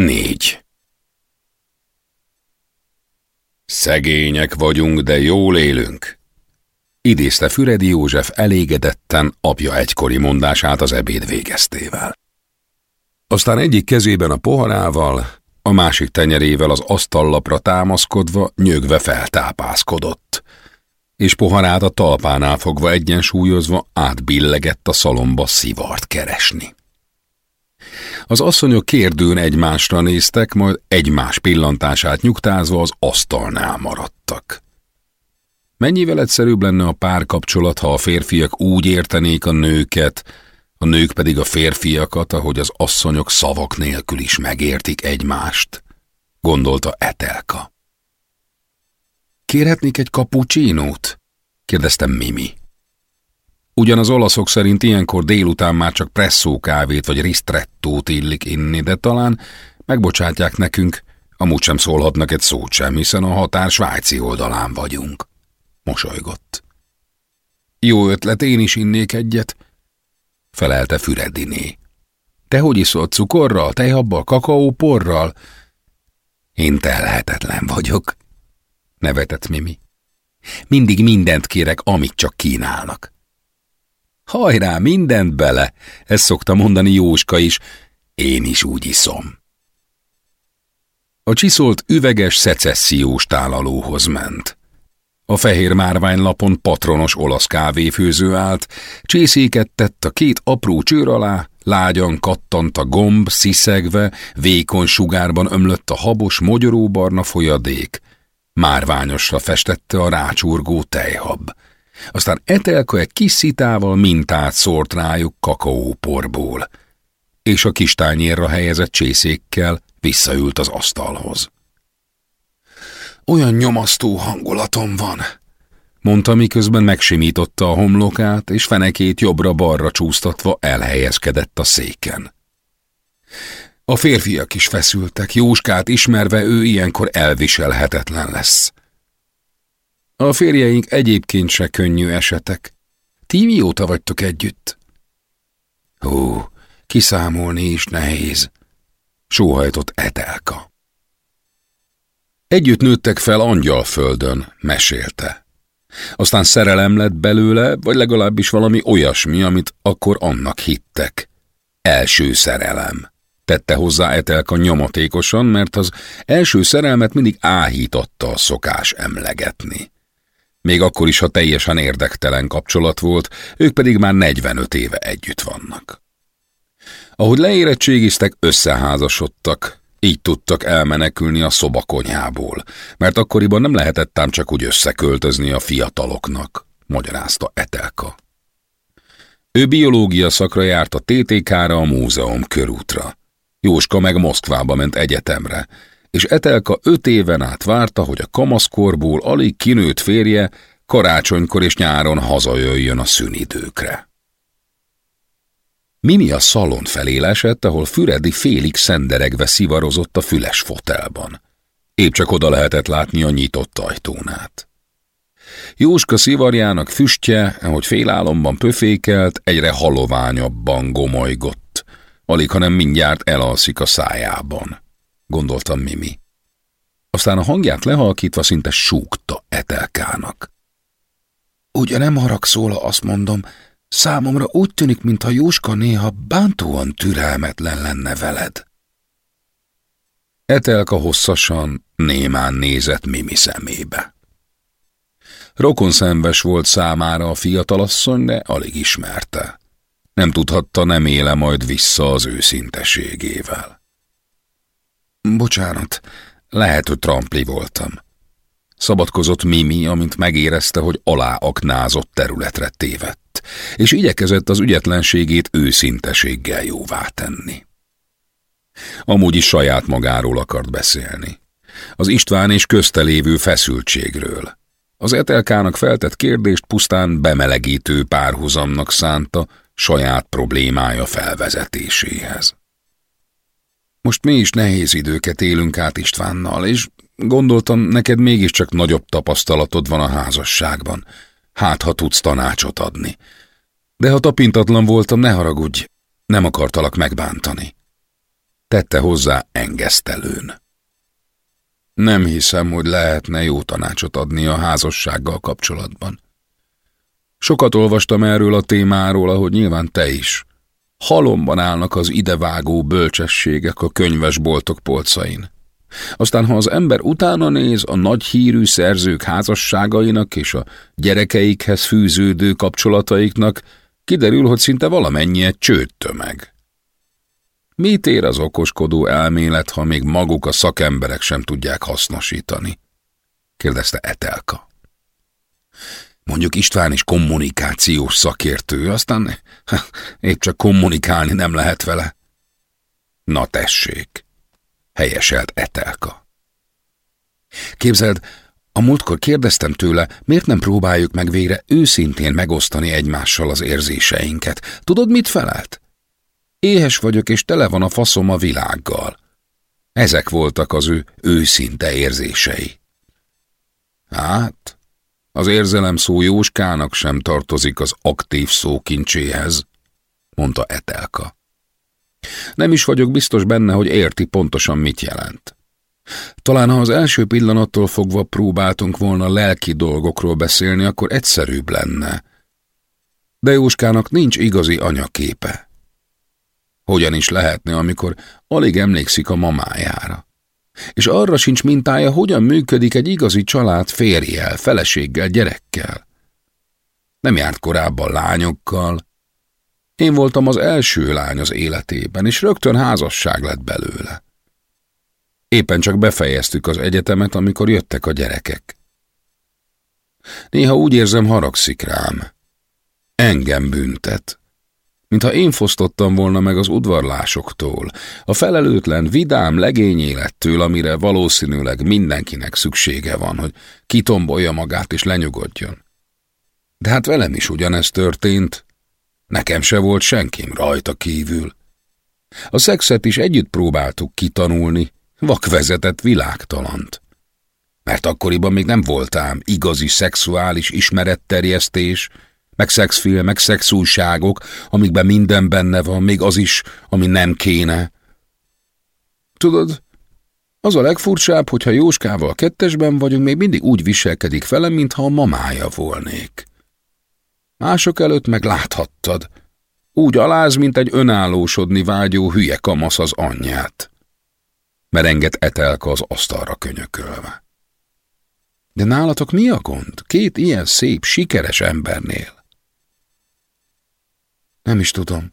4. Szegények vagyunk, de jól élünk. Idézte Füredi József elégedetten apja egykori mondását az ebéd végeztével. Aztán egyik kezében a poharával, a másik tenyerével az asztallapra támaszkodva nyögve feltápászkodott, és poharát a talpánál fogva egyensúlyozva átbillegett a szalomba szivart keresni. Az asszonyok kérdőn egymásra néztek, majd egymás pillantását nyugtázva az asztalnál maradtak. Mennyivel egyszerűbb lenne a párkapcsolat, ha a férfiak úgy értenék a nőket, a nők pedig a férfiakat, ahogy az asszonyok szavak nélkül is megértik egymást, gondolta Etelka. Kérhetnék egy kapucsinót? kérdeztem Mimi. Ugyan az olaszok szerint ilyenkor délután már csak presszó kávét vagy ristrettót illik inni, de talán megbocsátják nekünk, amúgy sem szólhatnak egy szót sem, hiszen a határ svájci oldalán vagyunk. Mosolygott. Jó ötlet, én is innék egyet, felelte Fürediné. Te hogy iszol cukorral, tejhabbal, kakaóporral? Én telhetetlen vagyok, nevetett Mimi. Mindig mindent kérek, amit csak kínálnak. Hajrá, mindent bele, ezt szokta mondani Jóska is, én is úgy iszom. A csiszolt üveges szecessziós tálalóhoz ment. A fehér márványlapon patronos olasz kávéfőző állt, csészéket tett a két apró csőr alá, lágyan kattant a gomb, sziszegve, vékony sugárban ömlött a habos, mogyoróbarna folyadék, márványosra festette a rácsurgó tejhab. Aztán Etelka egy kis szitával mintát szórt rájuk kakaóporból, és a kis tányérra helyezett csészékkel visszaült az asztalhoz. Olyan nyomasztó hangulatom van, mondta, miközben megsimította a homlokát, és fenekét jobbra-balra csúsztatva elhelyezkedett a széken. A férfiak is feszültek, Jóskát ismerve ő ilyenkor elviselhetetlen lesz. A férjeink egyébként se könnyű esetek. Ti mióta vagytok együtt? Hú, kiszámolni is nehéz, sóhajtott Etelka. Együtt nőttek fel angyalföldön, mesélte. Aztán szerelem lett belőle, vagy legalábbis valami olyasmi, amit akkor annak hittek. Első szerelem. Tette hozzá Etelka nyomatékosan, mert az első szerelmet mindig áhította a szokás emlegetni. Még akkor is, ha teljesen érdektelen kapcsolat volt, ők pedig már 45 éve együtt vannak. Ahogy leérettségiztek, összeházasodtak, így tudtak elmenekülni a szobakonyhából, mert akkoriban nem lehetett ám csak úgy összeköltözni a fiataloknak, magyarázta Etelka. Ő biológia szakra járt a TTK-ra a múzeum körútra. Jóska meg Moszkvába ment egyetemre, és Etelka öt éven át várta, hogy a kamaszkorból alig kinőtt férje karácsonykor és nyáron hazajöjjön a szünidőkre. Mimi a szalon felé lesett, ahol Füredi félig szenderegve szivarozott a füles fotelban. Épp csak oda lehetett látni a nyitott ajtónát. Jóska szivarjának füstje, ahogy félálomban pöfékelt, egyre haloványabban gomolygott, alig hanem mindjárt elalszik a szájában, gondoltam Mimi. Aztán a hangját lehalkítva szinte súgta Etelkának. Ugye nem haragszól, azt mondom, Számomra úgy tűnik, mintha Jóska néha bántóan türelmetlen lenne veled. Etelka hosszasan, némán nézett Mimi szemébe. Rokon szenves volt számára a fiatalasszony, de alig ismerte. Nem tudhatta, nem éle majd vissza az őszinteségével. Bocsánat, lehet, hogy trampli voltam. Szabadkozott Mimi, amint megérezte, hogy aláaknázott területre tévedt, és igyekezett az ügyetlenségét őszinteséggel jóvá tenni. Amúgy is saját magáról akart beszélni. Az István és köztelévő feszültségről. Az etelkának feltett kérdést pusztán bemelegítő párhuzamnak szánta saját problémája felvezetéséhez. Most mi is nehéz időket élünk át Istvánnal, és Gondoltam, neked mégiscsak nagyobb tapasztalatod van a házasságban. Hát, ha tudsz tanácsot adni. De ha tapintatlan voltam, ne haragudj, nem akartalak megbántani. tette hozzá engesztelőn. Nem hiszem, hogy lehetne jó tanácsot adni a házassággal kapcsolatban. Sokat olvastam erről a témáról, ahogy nyilván te is. Halomban állnak az idevágó bölcsességek a könyvesboltok polcain. Aztán, ha az ember utána néz a nagy hírű szerzők házasságainak és a gyerekeikhez fűződő kapcsolataiknak, kiderül, hogy szinte valamennyi egy csőttömeg. Mit ér az okoskodó elmélet, ha még maguk a szakemberek sem tudják hasznosítani? kérdezte Etelka. Mondjuk István is kommunikációs szakértő, aztán épp csak kommunikálni nem lehet vele. Na tessék, helyeselt Etelka. Képzeld, a múltkor kérdeztem tőle, miért nem próbáljuk meg végre őszintén megosztani egymással az érzéseinket. Tudod, mit felelt? Éhes vagyok, és tele van a faszom a világgal. Ezek voltak az ő őszinte érzései. Hát, az érzelem szó Jóskának sem tartozik az aktív szó kincséhez, mondta Etelka. Nem is vagyok biztos benne, hogy érti pontosan mit jelent. Talán ha az első pillanattól fogva próbáltunk volna lelki dolgokról beszélni, akkor egyszerűbb lenne. De Jóskának nincs igazi anyaképe. Hogyan is lehetne, amikor alig emlékszik a mamájára? És arra sincs mintája, hogyan működik egy igazi család férjel, feleséggel, gyerekkel. Nem járt korábban lányokkal. Én voltam az első lány az életében, és rögtön házasság lett belőle. Éppen csak befejeztük az egyetemet, amikor jöttek a gyerekek. Néha úgy érzem, haragszik rám. Engem büntet mintha én fosztottam volna meg az udvarlásoktól, a felelőtlen, vidám legényélettől, amire valószínűleg mindenkinek szüksége van, hogy kitombolja magát és lenyugodjon. De hát velem is ugyanez történt. Nekem se volt senkim rajta kívül. A szexet is együtt próbáltuk kitanulni, vakvezetett világtalant. Mert akkoriban még nem voltám igazi szexuális ismeretterjesztés, meg szexfilmek, szexújságok, amikben minden benne van, még az is, ami nem kéne. Tudod, az a legfurcsább, hogyha Jóskával kettesben vagyunk, még mindig úgy viselkedik velem, mintha a mamája volnék. Mások előtt meg láthattad. Úgy aláz, mint egy önállósodni vágyó hülye kamasz az anyját. Merenget etelka az asztalra könyökölve. De nálatok mi a gond? Két ilyen szép, sikeres embernél. Nem is tudom.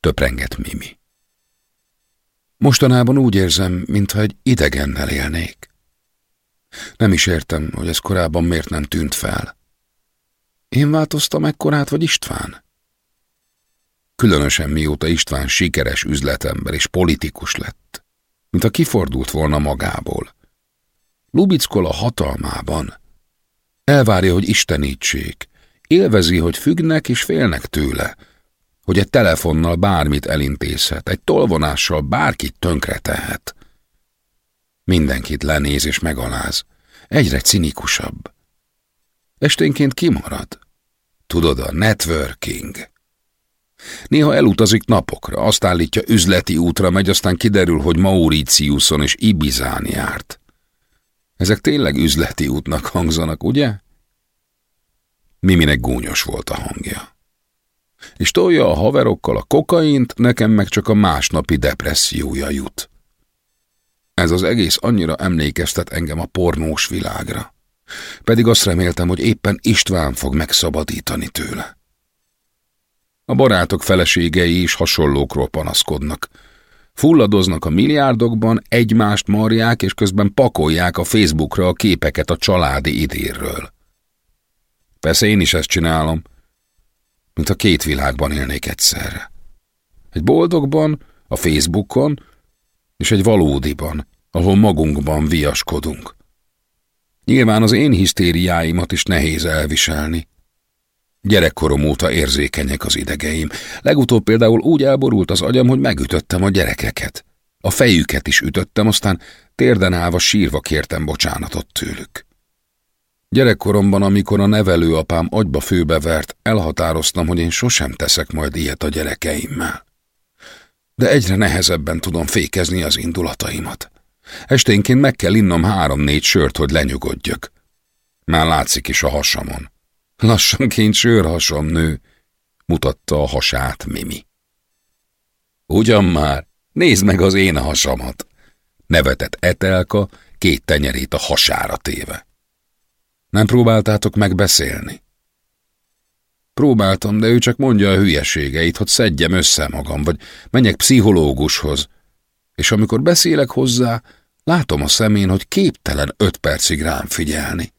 Töprengett Mimi. Mostanában úgy érzem, mintha egy idegennel élnék. Nem is értem, hogy ez korábban miért nem tűnt fel. Én változtam ekkorát, vagy István? Különösen mióta István sikeres üzletember és politikus lett, mintha kifordult volna magából. Lubickol a hatalmában. Elvárja, hogy istenítsék, Élvezi, hogy függnek és félnek tőle, hogy egy telefonnal bármit elintézhet, egy tolvonással bárkit tönkre tehet. Mindenkit lenéz és megaláz, egyre cinikusabb. Esténként kimarad. Tudod, a networking. Néha elutazik napokra, azt állítja üzleti útra megy, aztán kiderül, hogy Mauritiuson és Ibizán járt. Ezek tényleg üzleti útnak hangzanak, ugye? Miminek gúnyos volt a hangja. És tolja a haverokkal a kokaint, nekem meg csak a másnapi depressziója jut. Ez az egész annyira emlékeztet engem a pornós világra. Pedig azt reméltem, hogy éppen István fog megszabadítani tőle. A barátok feleségei is hasonlókról panaszkodnak. Fulladoznak a milliárdokban, egymást marják, és közben pakolják a Facebookra a képeket a családi idérről. Persze én is ezt csinálom, mint a két világban élnék egyszerre. Egy boldogban, a Facebookon, és egy valódiban, ahol magunkban viaskodunk. Nyilván az én hisztériáimat is nehéz elviselni. Gyerekkorom óta érzékenyek az idegeim. Legutóbb például úgy elborult az agyam, hogy megütöttem a gyerekeket. A fejüket is ütöttem, aztán térden állva sírva kértem bocsánatot tőlük. Gyerekkoromban, amikor a nevelőapám agyba főbevert, elhatároztam, hogy én sosem teszek majd ilyet a gyerekeimmel. De egyre nehezebben tudom fékezni az indulataimat. Esténként meg kell innom három-négy sört, hogy lenyugodjak. Már látszik is a hasamon. Lassanként sörhasam nő, mutatta a hasát Mimi. Ugyan már, nézd meg az én hasamat! Nevetett Etelka, két tenyerét a hasára téve. Nem próbáltátok megbeszélni? Próbáltam, de ő csak mondja a hülyeségeit, hogy szedjem össze magam, vagy menjek pszichológushoz. És amikor beszélek hozzá, látom a szemén, hogy képtelen öt percig rám figyelni.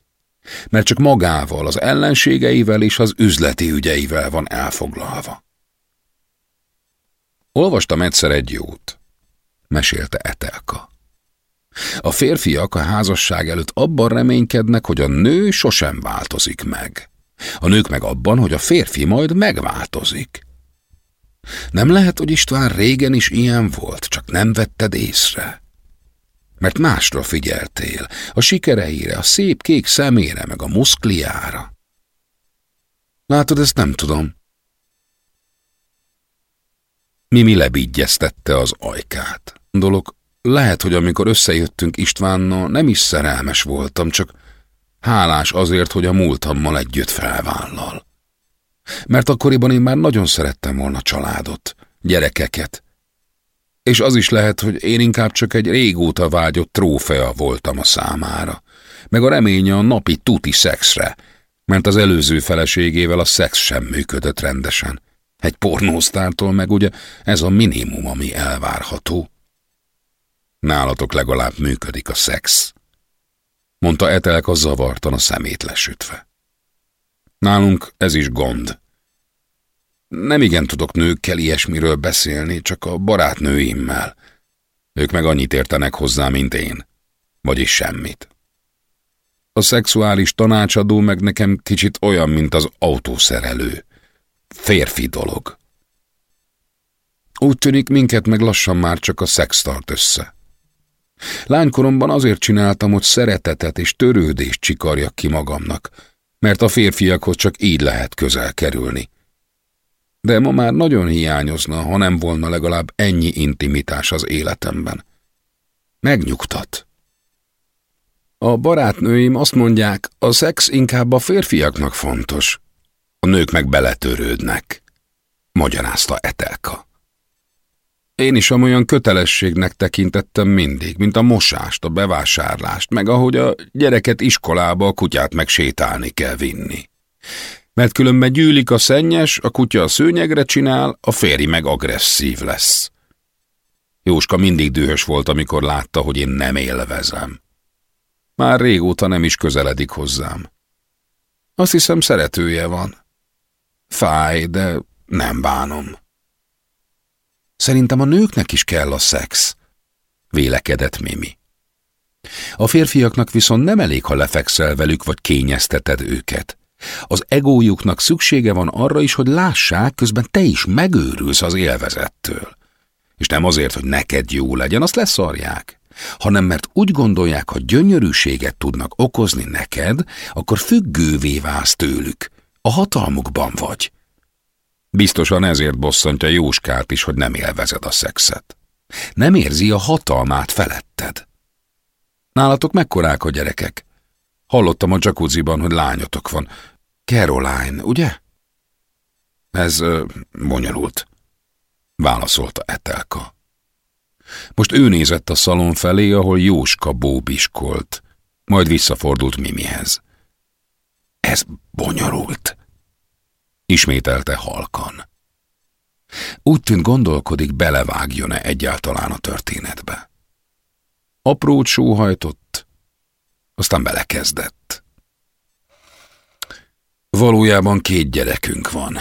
Mert csak magával, az ellenségeivel és az üzleti ügyeivel van elfoglalva. Olvastam egyszer egy jót, mesélte Etelka. A férfiak a házasság előtt abban reménykednek, hogy a nő sosem változik meg. A nők meg abban, hogy a férfi majd megváltozik. Nem lehet, hogy István régen is ilyen volt, csak nem vetted észre. Mert másra figyeltél, a sikereire, a szép kék szemére, meg a muszkliára. Látod, ezt nem tudom. Mimi lebigyeztette az ajkát. Dolog, lehet, hogy amikor összejöttünk Istvánnal, nem is szerelmes voltam, csak hálás azért, hogy a múltammal együtt felvállal. Mert akkoriban én már nagyon szerettem volna családot, gyerekeket. És az is lehet, hogy én inkább csak egy régóta vágyott trófea voltam a számára, meg a reménye a napi tuti szexre, mert az előző feleségével a szex sem működött rendesen. Egy pornósztártól meg ugye ez a minimum, ami elvárható. Nálatok legalább működik a szex, mondta Etelka zavartan a szemét lesütve. Nálunk ez is gond. Nem igen tudok nőkkel ilyesmiről beszélni, csak a barátnőimmel. Ők meg annyit értenek hozzá, mint én. Vagyis semmit. A szexuális tanácsadó meg nekem kicsit olyan, mint az autószerelő. Férfi dolog. Úgy tűnik, minket meg lassan már csak a szex tart össze. Lánykoromban azért csináltam, hogy szeretetet és törődést csikarjak ki magamnak, mert a férfiakhoz csak így lehet közel kerülni. De ma már nagyon hiányozna, ha nem volna legalább ennyi intimitás az életemben. Megnyugtat. A barátnőim azt mondják, a szex inkább a férfiaknak fontos. A nők meg beletörődnek, magyarázta Etelka. Én is amolyan kötelességnek tekintettem mindig, mint a mosást, a bevásárlást, meg ahogy a gyereket iskolába a kutyát meg sétálni kell vinni. Mert különben gyűlik a szennyes, a kutya a szőnyegre csinál, a férj meg agresszív lesz. Jóska mindig dühös volt, amikor látta, hogy én nem élvezem. Már régóta nem is közeledik hozzám. Azt hiszem szeretője van. Fáj, de nem bánom. Szerintem a nőknek is kell a szex, vélekedett Mimi. A férfiaknak viszont nem elég, ha lefekszel velük, vagy kényezteted őket. Az egójuknak szüksége van arra is, hogy lássák, közben te is megőrülsz az élvezettől. És nem azért, hogy neked jó legyen, azt leszarják, hanem mert úgy gondolják, ha gyönyörűséget tudnak okozni neked, akkor függővé válsz tőlük. A hatalmukban vagy. Biztosan ezért bosszantja Jóskát is, hogy nem élvezed a szexet. Nem érzi a hatalmát feletted. Nálatok mekkorák a gyerekek? Hallottam a jacuzziban, hogy lányotok van. Caroline, ugye? Ez ö, bonyolult, válaszolta Etelka. Most ő nézett a szalon felé, ahol Jóska bóbiskolt, majd visszafordult Mimihez. Ez bonyolult, ismételte halkan. Úgy tűnt gondolkodik, belevágjon-e egyáltalán a történetbe. Aprót sóhajtott, aztán belekezdett. Valójában két gyerekünk van.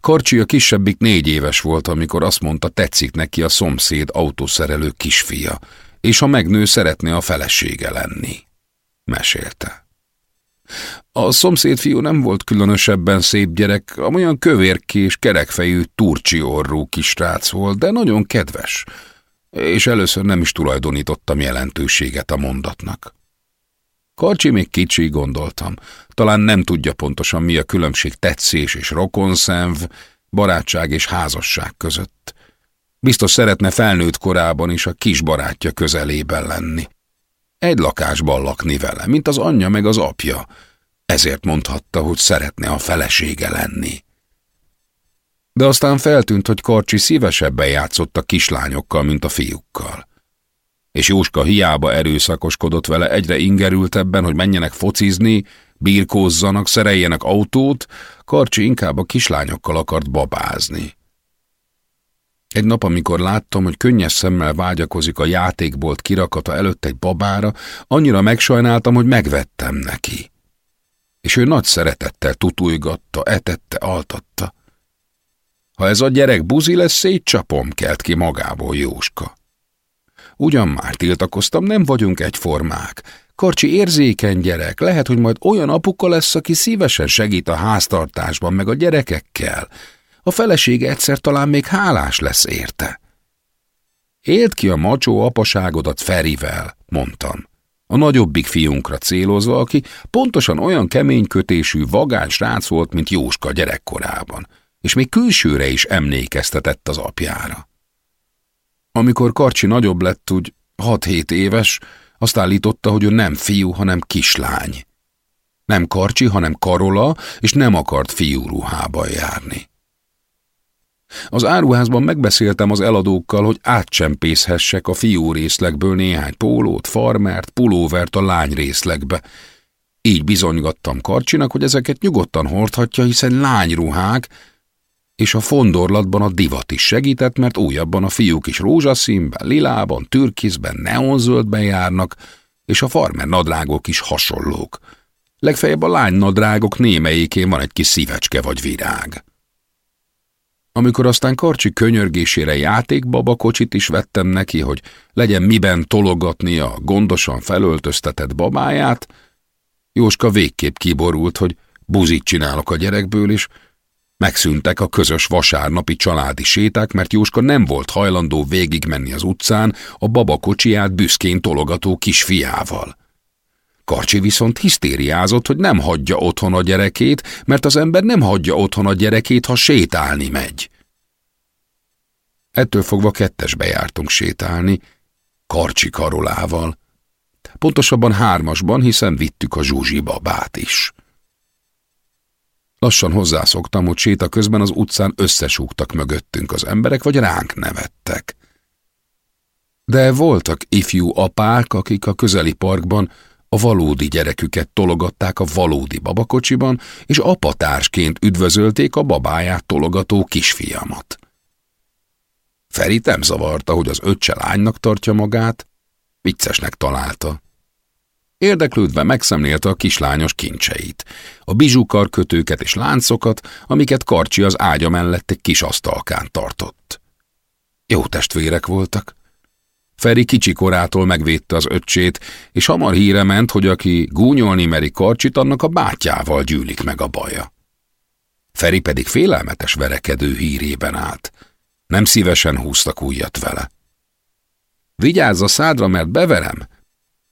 Karcsi a kisebbik négy éves volt, amikor azt mondta, tetszik neki a szomszéd autószerelő kisfia, és ha megnő, szeretné a felesége lenni. Mesélte. A szomszéd fiú nem volt különösebben szép gyerek, amolyan kövérkés, kerekfejű, turcsi orrú kisrác volt, de nagyon kedves, és először nem is tulajdonítottam jelentőséget a mondatnak. Karcsi még kicsi, gondoltam. Talán nem tudja pontosan, mi a különbség tetszés és rokonszenv, barátság és házasság között. Biztos szeretne felnőtt korában is a kis barátja közelében lenni. Egy lakásban lakni vele, mint az anyja meg az apja. Ezért mondhatta, hogy szeretne a felesége lenni. De aztán feltűnt, hogy Karcsi szívesebben játszott a kislányokkal, mint a fiúkkal. És Jóska hiába erőszakoskodott vele egyre ingerültebben, hogy menjenek focizni, birkózzanak, szereljenek autót, Karcsi inkább a kislányokkal akart babázni. Egy nap, amikor láttam, hogy könnyes szemmel vágyakozik a játékbolt kirakata előtt egy babára, annyira megsajnáltam, hogy megvettem neki. És ő nagy szeretettel tutulgatta, etette, altatta. Ha ez a gyerek buzi lesz, szétcsapom, kelt ki magából Jóska. Ugyan már tiltakoztam, nem vagyunk egyformák. Karcsi érzékeny gyerek, lehet, hogy majd olyan apuka lesz, aki szívesen segít a háztartásban, meg a gyerekekkel. A felesége egyszer talán még hálás lesz érte. Élt ki a macsó apaságodat Ferivel, mondtam. A nagyobbik fiunkra célozva, aki pontosan olyan keménykötésű, vagány srác volt, mint Jóska gyerekkorában, és még külsőre is emlékeztetett az apjára. Amikor Karcsi nagyobb lett, úgy hat-hét éves, azt állította, hogy ő nem fiú, hanem kislány. Nem Karcsi, hanem Karola, és nem akart fiú ruhában járni. Az áruházban megbeszéltem az eladókkal, hogy átcsempészhessek a fiú részlegből néhány pólót, farmert, pulóvert a lány részlegbe. Így bizonygattam Karcsinak, hogy ezeket nyugodtan hordhatja, hiszen lányruhák, és a fondorlatban a divat is segített, mert újabban a fiúk is rózsaszínben, lilában, türkizben, neonzöldben járnak, és a farmer nadrágok is hasonlók. Legfeljebb a lány nadrágok némelyikén van egy kis szívecske vagy virág. Amikor aztán Karcsi könyörgésére játékbaba kocsit is vettem neki, hogy legyen miben tologatni a gondosan felöltöztetett babáját, Jóska végképp kiborult, hogy buzit csinálok a gyerekből, is. Megszűntek a közös vasárnapi családi séták, mert Jóska nem volt hajlandó végigmenni az utcán a babakocsiját büszkén tologató kisfiával. Karcsi viszont hisztériázott, hogy nem hagyja otthon a gyerekét, mert az ember nem hagyja otthon a gyerekét, ha sétálni megy. Ettől fogva kettesbe jártunk sétálni, Karcsi Karolával. Pontosabban hármasban, hiszen vittük a Zsuzsi babát is. Lassan hozzászoktam, hogy séta közben az utcán összesúgtak mögöttünk az emberek, vagy ránk nevettek. De voltak ifjú apák, akik a közeli parkban a valódi gyereküket tologatták a valódi babakocsiban, és apatársként üdvözölték a babáját tologató kisfiamat. Feri nem zavarta, hogy az öccse lánynak tartja magát, viccesnek találta. Érdeklődve megszemlélte a kislányos kincseit, a bizsukarkötőket és láncokat, amiket Karcsi az ágya mellett egy kis asztalkán tartott. Jó testvérek voltak. Feri kicsi korától megvédte az öccsét, és hamar híre ment, hogy aki gúnyolni meri Karcsit, annak a bátyával gyűlik meg a baja. Feri pedig félelmetes verekedő hírében állt. Nem szívesen húztak újat vele. Vigyázz a szádra, mert beverem,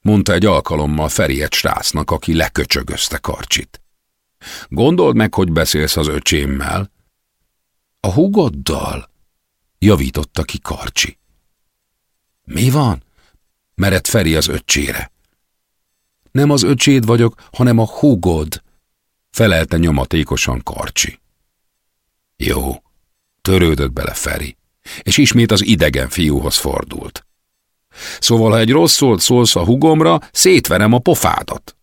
mondta egy alkalommal Feri egy srácnak, aki leköcsögözte Karcsit. Gondold meg, hogy beszélsz az öcsémmel. A hugoddal? javította ki Karcsi. Mi van? Mered Feri az öccsére. Nem az öcséd vagyok, hanem a hugod, felelte nyomatékosan Karcsi. Jó, törődött bele Feri, és ismét az idegen fiúhoz fordult. Szóval, ha egy rossz szólt szólsz a hugomra, szétverem a pofádat.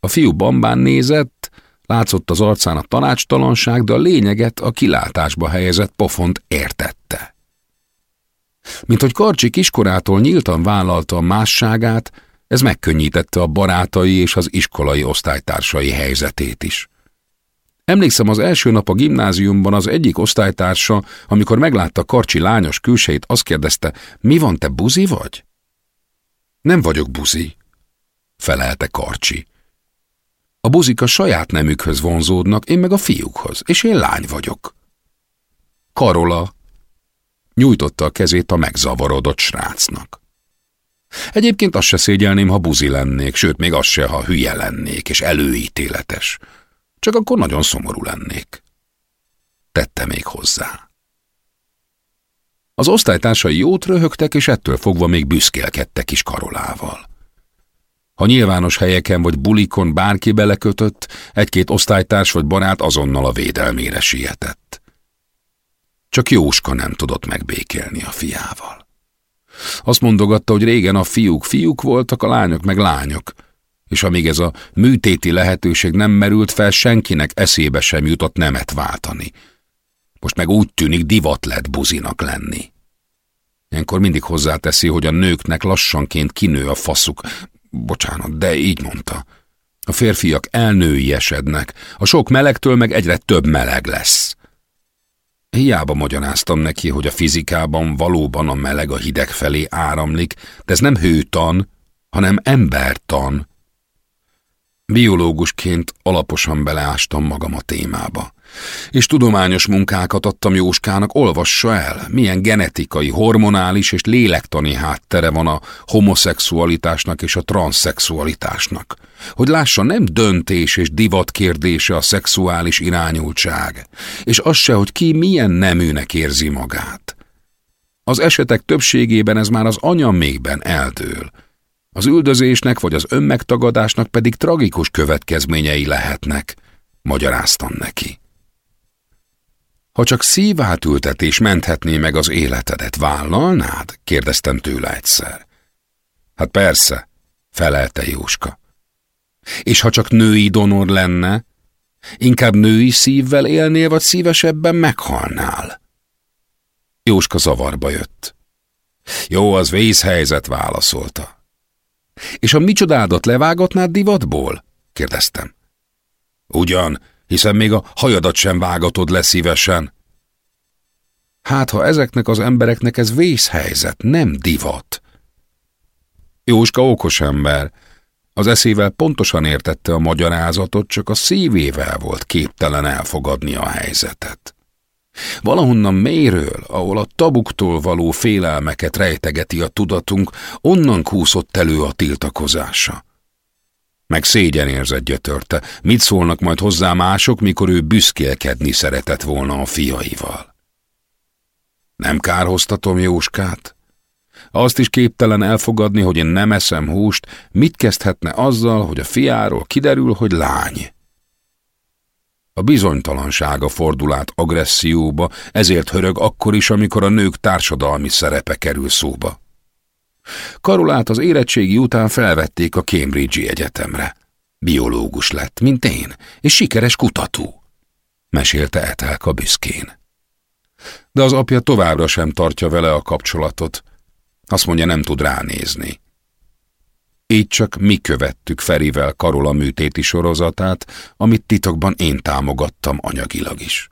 A fiú bambán nézett, látszott az arcán a tanácstalanság, de a lényeget a kilátásba helyezett pofont értette. Mint hogy Karcsi kiskorától nyíltan vállalta a másságát, ez megkönnyítette a barátai és az iskolai osztálytársai helyzetét is. Emlékszem, az első nap a gimnáziumban az egyik osztálytársa, amikor meglátta Karcsi lányos külsejét, azt kérdezte, mi van, te buzi vagy? Nem vagyok buzi, felelte Karcsi. A buzik a saját nemükhöz vonzódnak, én meg a fiúkhoz, és én lány vagyok. Karola nyújtotta a kezét a megzavarodott srácnak. Egyébként azt se szégyelném, ha buzi lennék, sőt, még az se, ha hülye lennék, és előítéletes. Csak akkor nagyon szomorú lennék. Tette még hozzá. Az osztálytársai jót röhögtek, és ettől fogva még büszkélkedtek is Karolával. Ha nyilvános helyeken vagy bulikon bárki belekötött, egy-két osztálytárs vagy barát azonnal a védelmére sietett. Csak Jóska nem tudott megbékélni a fiával. Azt mondogatta, hogy régen a fiúk fiúk voltak, a lányok meg lányok, és amíg ez a műtéti lehetőség nem merült fel, senkinek eszébe sem jutott nemet váltani. Most meg úgy tűnik divat lett buzinak lenni. Ilyenkor mindig hozzáteszi, hogy a nőknek lassanként kinő a faszuk. Bocsánat, de így mondta. A férfiak elnőiesednek, a sok melegtől meg egyre több meleg lesz. Hiába magyaráztam neki, hogy a fizikában valóban a meleg a hideg felé áramlik, de ez nem hőtan, hanem embertan. Biológusként alaposan beleástam magam a témába. És tudományos munkákat adtam Jóskának, olvassa el, milyen genetikai, hormonális és lélektani háttere van a homoszexualitásnak és a transzexualitásnak. Hogy lássa, nem döntés és divat kérdése a szexuális irányultság, és az se, hogy ki milyen neműnek érzi magát. Az esetek többségében ez már az anyamékben eldől, az üldözésnek vagy az önmegtagadásnak pedig tragikus következményei lehetnek, magyaráztam neki. Ha csak szívátültetés menthetné meg az életedet, vállalnád? kérdeztem tőle egyszer. Hát persze, felelte Jóska. És ha csak női donor lenne, inkább női szívvel élnél, vagy szívesebben meghalnál? Jóska zavarba jött. Jó, az vészhelyzet válaszolta. És a micsodádat levágatnád divatból? kérdeztem. Ugyan, hiszen még a hajadat sem vágatod le szívesen. Hát, ha ezeknek az embereknek ez vészhelyzet, nem divat. Jóska okos ember. Az eszével pontosan értette a magyarázatot, csak a szívével volt képtelen elfogadni a helyzetet. Valahonnan mélyről, ahol a tabuktól való félelmeket rejtegeti a tudatunk, onnan kúszott elő a tiltakozása. Meg szégyenérzet gyötörte. Mit szólnak majd hozzá mások, mikor ő büszkélkedni szeretett volna a fiaival? Nem kárhoztatom Jóskát? Azt is képtelen elfogadni, hogy én nem eszem húst, mit kezdhetne azzal, hogy a fiáról kiderül, hogy lány? A bizonytalansága fordul át agresszióba, ezért hörög akkor is, amikor a nők társadalmi szerepe kerül szóba. Karolát az érettségi után felvették a Cambridge-i egyetemre. Biológus lett, mint én, és sikeres kutató, mesélte Etelka büszkén. De az apja továbbra sem tartja vele a kapcsolatot. Azt mondja, nem tud ránézni. Így csak mi követtük Ferivel Karola műtéti sorozatát, amit titokban én támogattam anyagilag is.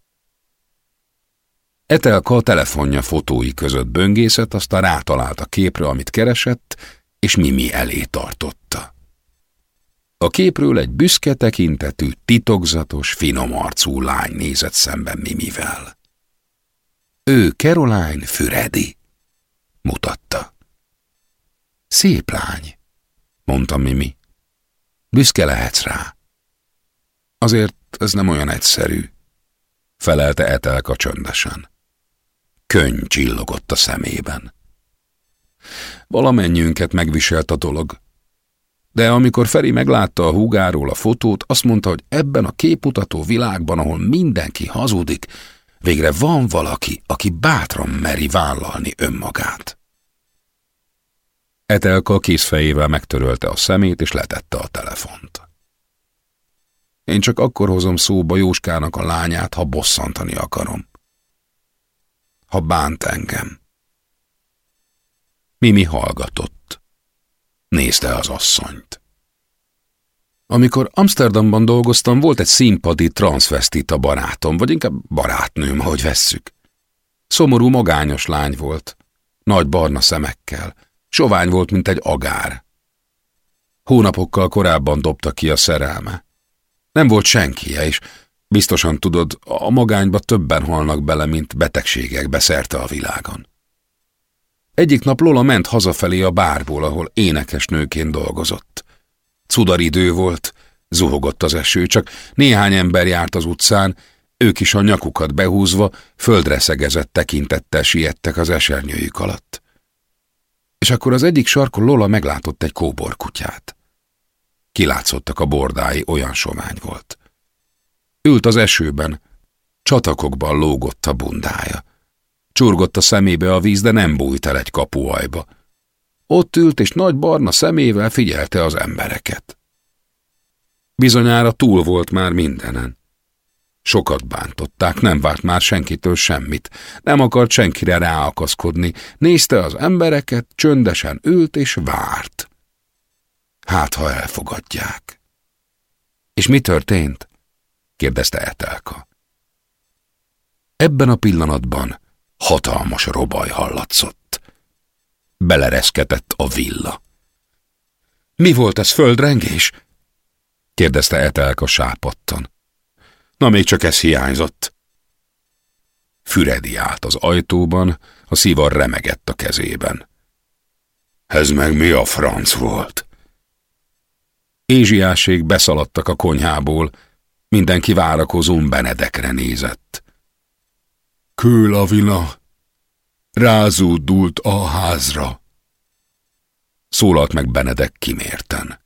Etelka a telefonja fotói között böngészett, aztán rátalált a képre, amit keresett, és Mimi elé tartotta. A képről egy büszke tekintetű, titokzatos, finom arcú lány nézett szemben Mimivel. Ő Caroline Füredi, mutatta. Szép lány, mondta Mimi. Büszke lehetsz rá. Azért ez nem olyan egyszerű, felelte Etelka csöndesen. Könny csillogott a szemében. Valamennyiünket megviselt a dolog. De amikor Feri meglátta a húgáról a fotót, azt mondta, hogy ebben a képutató világban, ahol mindenki hazudik, végre van valaki, aki bátran meri vállalni önmagát. Etelka készfejével megtörölte a szemét, és letette a telefont. Én csak akkor hozom szóba Jóskának a lányát, ha bosszantani akarom ha bánt engem. Mimi hallgatott. Nézte az asszonyt. Amikor Amsterdamban dolgoztam, volt egy színpadi transvestita barátom, vagy inkább barátnőm, ahogy vesszük. Szomorú, magányos lány volt, nagy barna szemekkel, sovány volt, mint egy agár. Hónapokkal korábban dobta ki a szerelme. Nem volt senkie, és Biztosan tudod, a magányba többen halnak bele, mint betegségekbe szerte a világon. Egyik nap Lola ment hazafelé a bárból, ahol énekesnőként dolgozott. Cudaridő volt, zuhogott az eső, csak néhány ember járt az utcán, Ők is a nyakukat behúzva, földre szegezett tekintettel siettek az esernyőjük alatt. És akkor az egyik sarkon Lola meglátott egy kóborkutyát. Kilátszottak a bordái, olyan somány volt. Ült az esőben, csatakokban lógott a bundája. Csurgott a szemébe a víz, de nem bújt el egy kapuajba. Ott ült, és nagy barna szemével figyelte az embereket. Bizonyára túl volt már mindenen. Sokat bántották, nem várt már senkitől semmit, nem akart senkire ráakaszkodni, nézte az embereket, csöndesen ült és várt. Hát, ha elfogadják. És mi történt? Kérdezte Etelka. Ebben a pillanatban hatalmas robaj hallatszott. Belereszketett a villa. Mi volt ez, földrengés? kérdezte Etelka sápattan. Na még csak ez hiányzott. Füredi állt az ajtóban, a szivar remegett a kezében. Ez meg mi a franc volt? Ézsiásék beszaladtak a konyhából, mindenki várakozón Benedekre nézett. Kőlavina rázúdult a házra. Szólalt meg Benedek kimérten.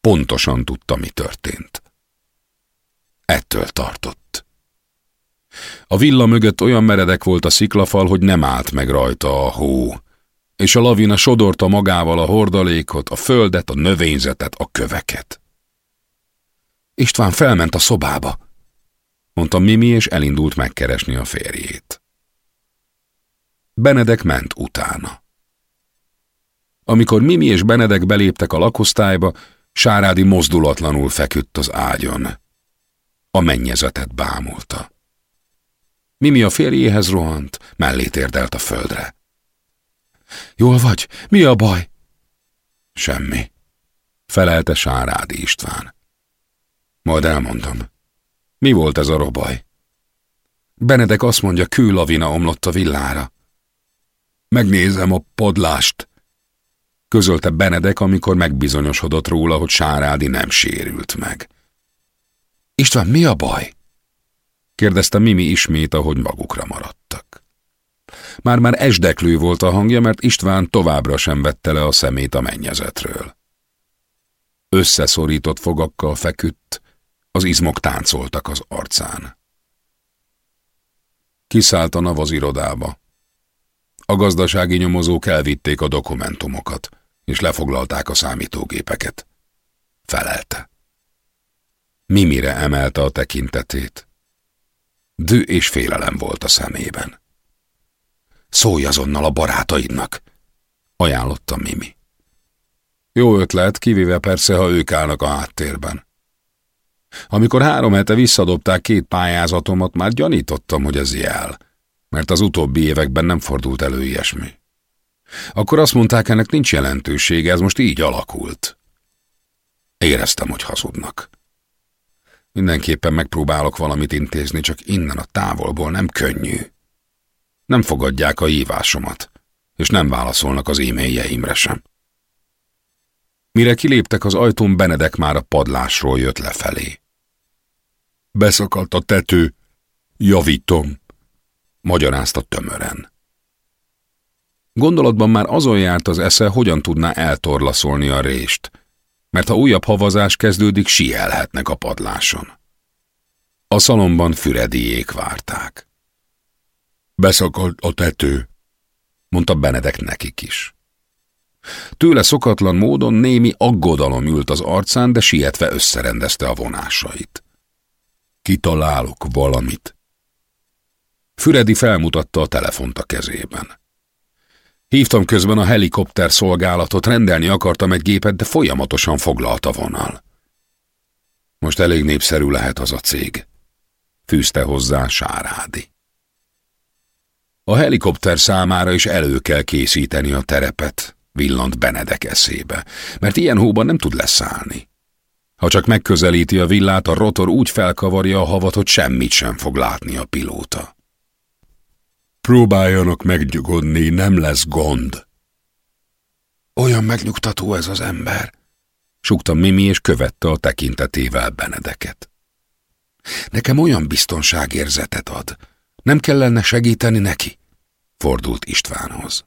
Pontosan tudta, mi történt. Ettől tartott. A villa mögött olyan meredek volt a sziklafal, hogy nem állt meg rajta a hó, és a lavina sodorta magával a hordalékot, a földet, a növényzetet, a köveket. István felment a szobába, mondta Mimi, és elindult megkeresni a férjét. Benedek ment utána. Amikor Mimi és Benedek beléptek a lakosztályba, Sárádi mozdulatlanul feküdt az ágyon. A mennyezetet bámulta. Mimi a férjéhez rohant, mellé térdelt a földre. Jól vagy? Mi a baj? Semmi, felelte Sárádi István. Majd elmondom. Mi volt ez a robaj? Benedek azt mondja, kőlavina omlott a villára. Megnézem a podlást, közölte Benedek, amikor megbizonyosodott róla, hogy Sárádi nem sérült meg. István, mi a baj? kérdezte Mimi ismét, ahogy magukra maradtak. Már-már esdeklő volt a hangja, mert István továbbra sem vette le a szemét a mennyezetről. Összeszorított fogakkal feküdt, az izmok táncoltak az arcán. Kiszállt a navazirodába. A gazdasági nyomozók elvitték a dokumentumokat, és lefoglalták a számítógépeket. Felelte. Mimire emelte a tekintetét. Dű és félelem volt a szemében. Szólj azonnal a barátaidnak, ajánlotta Mimi. Jó ötlet, kivéve persze, ha ők állnak a háttérben. Amikor három hete visszadobták két pályázatomat, már gyanítottam, hogy ez jel, mert az utóbbi években nem fordult elő ilyesmi. Akkor azt mondták, ennek nincs jelentősége, ez most így alakult. Éreztem, hogy hazudnak. Mindenképpen megpróbálok valamit intézni, csak innen a távolból nem könnyű. Nem fogadják a hívásomat, és nem válaszolnak az e-mailjeimre sem. Mire kiléptek az ajtón, Benedek már a padlásról jött lefelé. Beszakadt a tető, javítom, magyarázta tömören. Gondolatban már azon járt az esze, hogyan tudná eltorlaszolni a rést, mert ha újabb havazás kezdődik, sielhetnek a padláson. A szalomban Fürediék várták. Beszakadt a tető, mondta Benedek nekik is. Tőle szokatlan módon némi aggodalom ült az arcán, de sietve összerendezte a vonásait. Kitalálok valamit. Füredi felmutatta a telefont a kezében. Hívtam közben a helikopter szolgálatot, rendelni akartam egy gépet, de folyamatosan foglalt a vonal. Most elég népszerű lehet az a cég. Fűzte hozzá Sárádi. A helikopter számára is elő kell készíteni a terepet, villant Benedek eszébe, mert ilyen hóban nem tud leszállni. Ha csak megközelíti a villát, a rotor úgy felkavarja a havat, hogy semmit sem fog látni a pilóta. Próbáljanak megnyugodni, nem lesz gond. Olyan megnyugtató ez az ember, sukta Mimi, és követte a tekintetével Benedeket. Nekem olyan biztonságérzetet ad. Nem kellene segíteni neki? Fordult Istvánhoz.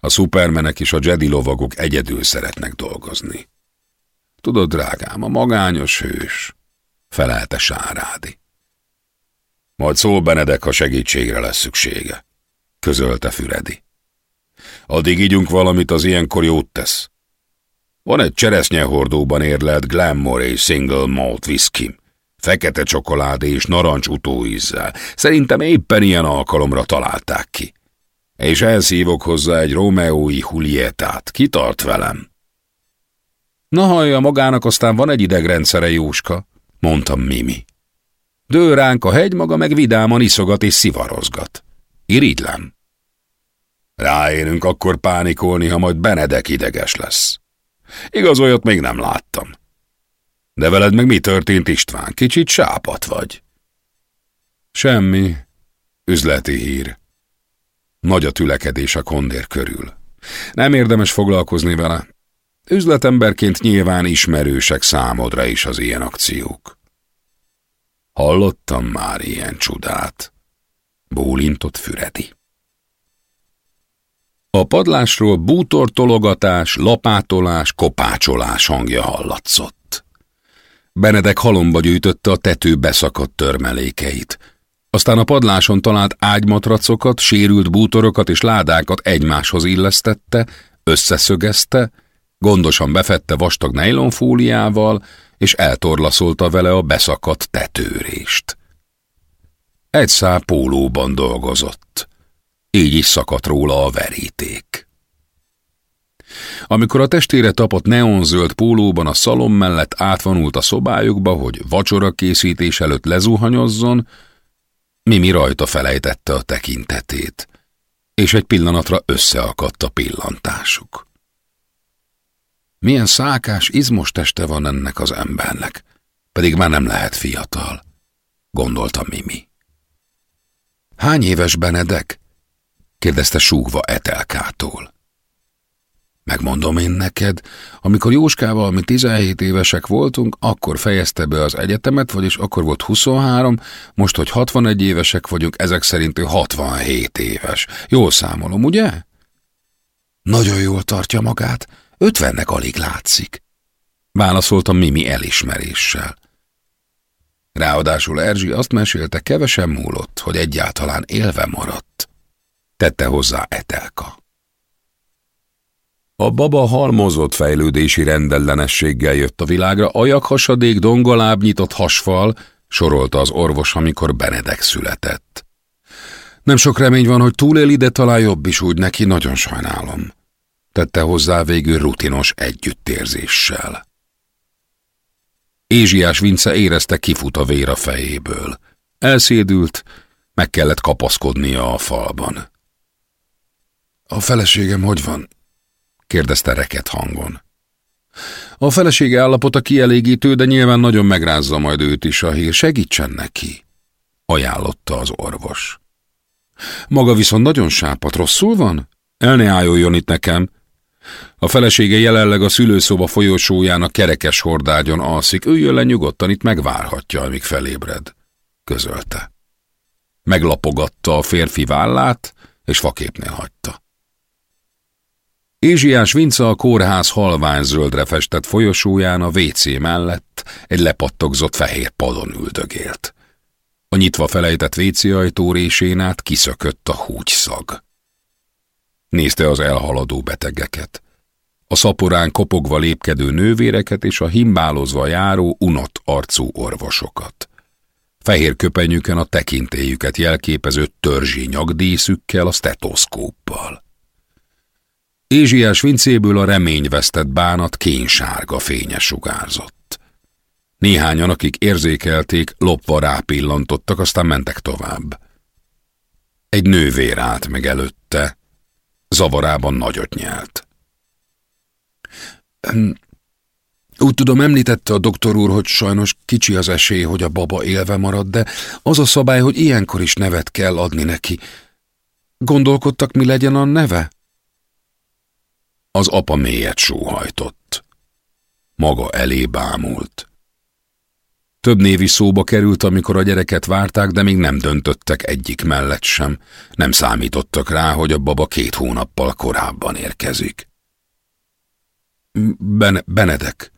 A szupermenek és a Jedi lovagok egyedül szeretnek dolgozni. Tudod, drágám, a magányos hős, felelte Sárádi. Majd szól Benedek, ha segítségre lesz szüksége, közölte Füredi. Addig ígyunk valamit, az ilyenkor jót tesz. Van egy cseresznyehordóban érlelt Glenmoray Single Malt Whisky, fekete csokoládé és narancs utóízzel. Szerintem éppen ilyen alkalomra találták ki. És elszívok hozzá egy Romeói Julietát. Kitart velem? Na hallja, magának aztán van egy idegrendszere, Jóska, mondtam Mimi. Dől ránk a hegy, maga meg vidáman iszogat és szivarozgat. Irigylem. Ráérünk akkor pánikolni, ha majd Benedek ideges lesz. Igaz, olyat még nem láttam. De veled meg mi történt, István? Kicsit sápat vagy. Semmi. Üzleti hír. Nagy a tülekedés a kondér körül. Nem érdemes foglalkozni vele. Üzletemberként nyilván ismerősek számodra is az ilyen akciók. Hallottam már ilyen csodát. Bólintott Füredi. A padlásról bútortologatás, lapátolás, kopácsolás hangja hallatszott. Benedek halomba gyűjtötte a tető beszakadt törmelékeit. Aztán a padláson talált ágymatracokat, sérült bútorokat és ládákat egymáshoz illesztette, összeszögezte, gondosan befette vastag nejlonfóliával, és eltorlaszolta vele a beszakadt tetőrést. Egy szál pólóban dolgozott. Így is szakadt róla a veríték. Amikor a testére tapott neonzöld pólóban a szalom mellett átvonult a szobájukba, hogy vacsora készítés előtt lezuhanyozzon, Mimi rajta felejtette a tekintetét, és egy pillanatra összeakadt a pillantásuk. Milyen szákás, izmos teste van ennek az embernek, pedig már nem lehet fiatal, gondolta Mimi. Hány éves Benedek? kérdezte súgva Etelkától. Megmondom én neked, amikor Jóskával mi 17 évesek voltunk, akkor fejezte be az egyetemet, vagyis akkor volt 23, most, hogy 61 évesek vagyunk, ezek szerint ő 67 éves. Jól számolom, ugye? Nagyon jól tartja magát, ötvennek alig látszik. Válaszoltam Mimi elismeréssel. Ráadásul Erzsi azt mesélte, kevesen múlott, hogy egyáltalán élve maradt tette hozzá Etelka. A baba halmozott fejlődési rendellenességgel jött a világra, ajakhasadék, dongaláb nyitott hasfal, sorolta az orvos, amikor Benedek született. Nem sok remény van, hogy túléli, de talán jobb is úgy neki, nagyon sajnálom. Tette hozzá végül rutinos együttérzéssel. Ézsiás Vince érezte kifut a vér a fejéből. Elszédült, meg kellett kapaszkodnia a falban. A feleségem hogy van? kérdezte reket hangon. A felesége állapota kielégítő, de nyilván nagyon megrázza majd őt is a hír. Segítsen neki, ajánlotta az orvos. Maga viszont nagyon sápat, rosszul van? El ne álljon itt nekem. A felesége jelenleg a szülőszoba folyosóján a kerekes hordágyon alszik, üljön le nyugodtan, itt megvárhatja, amíg felébred, közölte. Meglapogatta a férfi vállát, és faképnél hagyta. Ézsiás Vinca a kórház halványzöldre festett folyosóján a WC mellett egy lepattogzott fehér padon üldögélt. A nyitva felejtett WC ajtó résén át kiszökött a húgyszag. Nézte az elhaladó betegeket. A szaporán kopogva lépkedő nővéreket és a himbálozva járó, unott arcú orvosokat. Fehér köpenyüken a tekintélyüket jelképező törzsi nyagdíszükkel, a stetoszkóppal. Ézsiás vincéből a reményvesztett bánat kénysárga fénye sugárzott. Néhányan, akik érzékelték, lopva rápillantottak, aztán mentek tovább. Egy nővér állt meg előtte, zavarában nagyot nyelt. Úgy tudom, említette a doktor úr, hogy sajnos kicsi az esély, hogy a baba élve marad, de az a szabály, hogy ilyenkor is nevet kell adni neki. Gondolkodtak, mi legyen a neve? Az apa mélyet sóhajtott. Maga elé bámult. Több név is szóba került, amikor a gyereket várták, de még nem döntöttek egyik mellett sem. Nem számítottak rá, hogy a baba két hónappal korábban érkezik. Ben Benedek,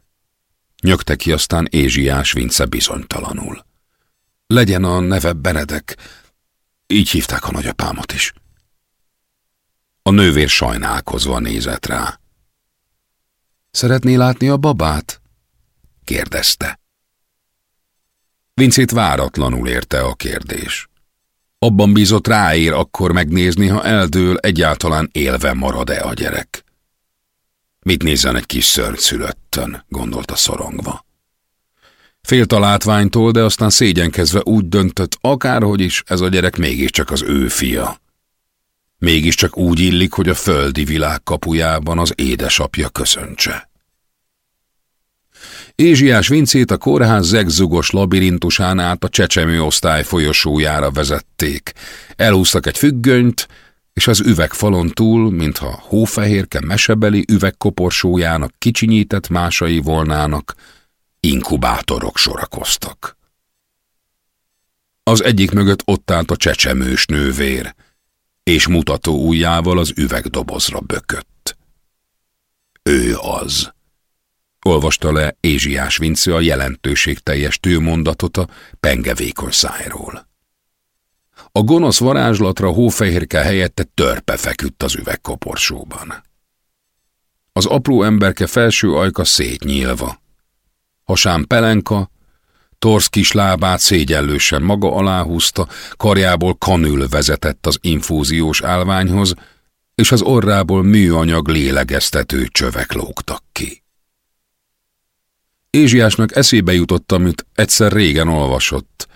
nyögte ki aztán Ézsiás Vince bizonytalanul. Legyen a neve Benedek, így hívták a nagyapámat is. A nővér sajnálkozva nézett rá. Szeretné látni a babát? kérdezte. Vincét váratlanul érte a kérdés. Abban bízott ráér akkor megnézni, ha eldől, egyáltalán élve marad-e a gyerek. Mit nézzen egy kis szülöttön, gondolta szorongva. Félt a látványtól, de aztán szégyenkezve úgy döntött, akárhogy is ez a gyerek mégiscsak az ő fia. Mégiscsak úgy illik, hogy a földi világ kapujában az édesapja köszöntse. Ézsiás Vincét a kórház zegzugos labirintusán át a csecsemő osztály folyosójára vezették. Elhúztak egy függönyt, és az üvegfalon túl, mintha hófehérke mesebeli üvegkoporsójának kicsinyített másai volnának, inkubátorok sorakoztak. Az egyik mögött ott állt a csecsemős nővér, és mutató ujjával az üvegdobozra bökött. Ő az. Olvasta le Ézsiás Vince a jelentőségteljes tőmondatot a pengevékony szájról. A gonosz varázslatra hófehérke helyette törpe feküdt az üvegkoporsóban. Az apró emberke felső ajka szétnyílva. Hasán pelenka, torsz kis lábát szégyellősen maga alá húzta, karjából kanül vezetett az infúziós állványhoz, és az orrából műanyag lélegeztető csövek lógtak ki. Ézsiásnak eszébe jutott, amit egyszer régen olvasott,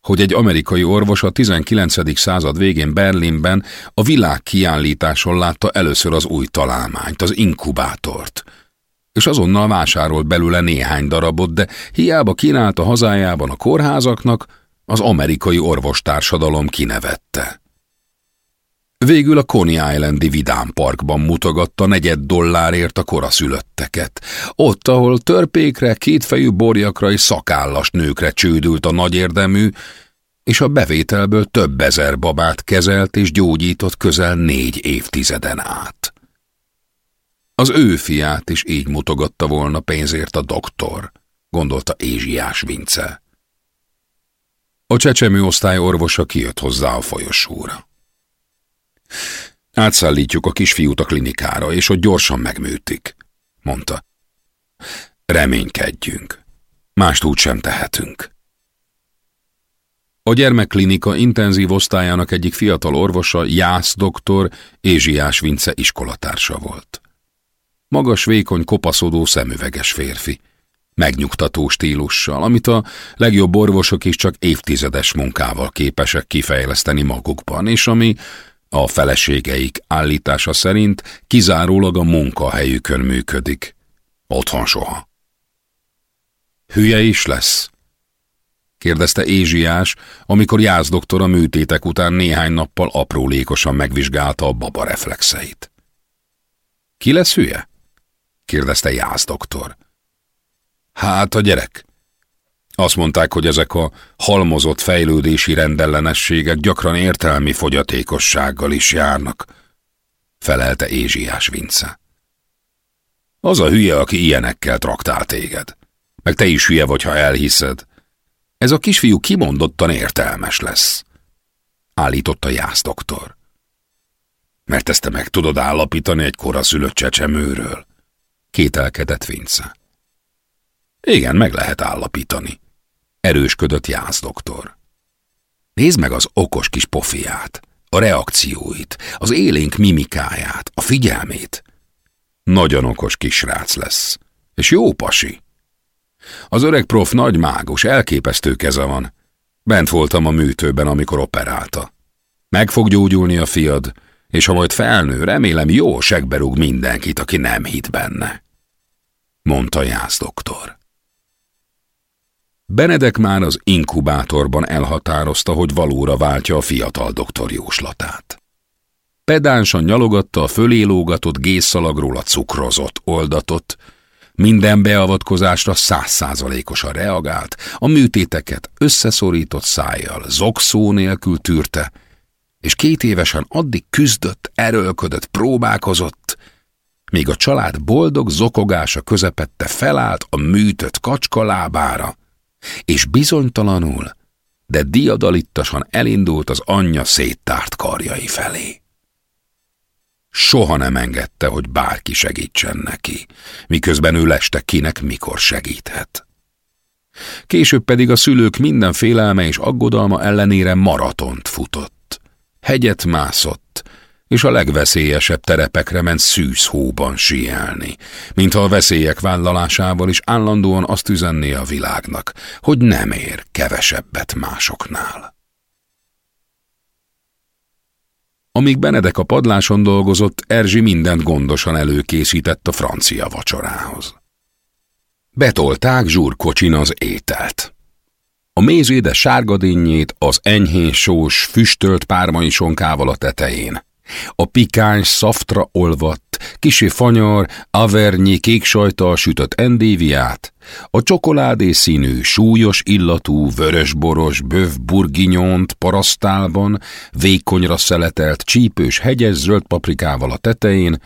hogy egy amerikai orvos a 19. század végén Berlinben a világ kiállításon látta először az új találmányt, az inkubátort, és azonnal vásárolt belőle néhány darabot, de hiába kínálta hazájában a kórházaknak, az amerikai orvostársadalom kinevette. Végül a Coney Islandi Vidám Parkban mutogatta negyed dollárért a koraszülötteket. Ott, ahol törpékre, kétfejű borjakra és szakállas nőkre csődült a nagy érdemű, és a bevételből több ezer babát kezelt és gyógyított közel négy évtizeden át. Az ő fiát is így mutogatta volna pénzért a doktor, gondolta Ézsiás Vince. A csecsemő osztály orvosa kijött hozzá a folyosóra. Átszállítjuk a kisfiút a klinikára, és ott gyorsan megműtik, mondta. Reménykedjünk. Mást úgy sem tehetünk. A gyermekklinika intenzív osztályának egyik fiatal orvosa, Jász doktor, Ézsiás Vince iskolatársa volt. Magas, vékony, kopaszodó, szemüveges férfi. Megnyugtató stílussal, amit a legjobb orvosok is csak évtizedes munkával képesek kifejleszteni magukban, és ami a feleségeik állítása szerint kizárólag a munkahelyükön működik. Otthon soha. Hülye is lesz? kérdezte Ézsiás, amikor Jász doktor a műtétek után néhány nappal aprólékosan megvizsgálta a baba reflexeit. Ki lesz hülye? kérdezte Jász doktor. Hát a gyerek. Azt mondták, hogy ezek a halmozott fejlődési rendellenességek gyakran értelmi fogyatékossággal is járnak, felelte Ézsiás Vince. Az a hülye, aki ilyenekkel traktál téged. Meg te is hülye vagy, ha elhiszed. Ez a kisfiú kimondottan értelmes lesz, állította Jász doktor. Mert ezt te meg tudod állapítani egy koraszülött csecsemőről? Kételkedett Vince. Igen, meg lehet állapítani, erősködött Jász doktor. Nézd meg az okos kis pofiát, a reakcióit, az élénk mimikáját, a figyelmét. Nagyon okos kisrác lesz, és jó pasi. Az öreg prof nagy mágus, elképesztő keze van. Bent voltam a műtőben, amikor operálta. Meg fog gyógyulni a fiad, és ha majd felnő, remélem jó segberúg mindenkit, aki nem hit benne. Mondta Jász doktor. Benedek már az inkubátorban elhatározta, hogy valóra váltja a fiatal doktor jóslatát. Pedánsan nyalogatta a fölélógatott gészszalagról a cukrozott oldatot, Minden beavatkozásra százszázalékosan reagált, a műtéteket összeszorított szájjal, zokszó nélkül tűrte, és két évesen addig küzdött, erőlködött, próbálkozott, míg a család boldog zokogása közepette felállt a műtött kacska lábára, és bizonytalanul, de diadalittasan elindult az anyja széttárt karjai felé. Soha nem engedte, hogy bárki segítsen neki, miközben ő leste kinek mikor segíthet. Később pedig a szülők minden félelme és aggodalma ellenére maratont futott. Hegyet mászott, és a legveszélyesebb terepekre ment szűzhóban síelni, mintha a veszélyek vállalásával is állandóan azt üzenné a világnak, hogy nem ér kevesebbet másoknál. Amíg Benedek a padláson dolgozott, Erzsi mindent gondosan előkészített a francia vacsorához. Betolták zsúrkocsin az ételt. A mézéde sárgadinnyét az enyhén sós, füstölt pármai sonkával a tetején, a pikáns szaftra olvadt, kisé fanyar, avernyi kék sütött endéviát, a csokoládé színű, súlyos illatú, vörösboros böv burginyont parasztálban, vékonyra szeletelt csípős hegyes zöld paprikával a tetején,